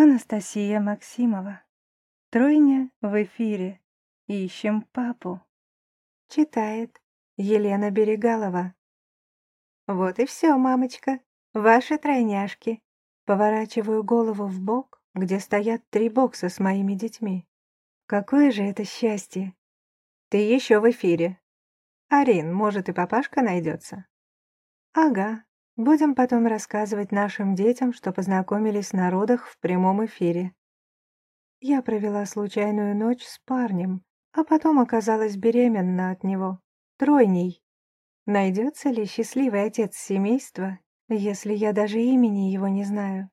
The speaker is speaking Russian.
Анастасия Максимова. Тройня в эфире. Ищем папу. Читает Елена Берегалова. Вот и все, мамочка. Ваши тройняшки. Поворачиваю голову в бок, где стоят три бокса с моими детьми. Какое же это счастье. Ты еще в эфире. Арин, может и папашка найдется? Ага, Будем потом рассказывать нашим детям, что познакомились на родах в прямом эфире. Я провела случайную ночь с парнем, а потом оказалась беременна от него. Тройней. Найдется ли счастливый отец семейства, если я даже имени его не знаю?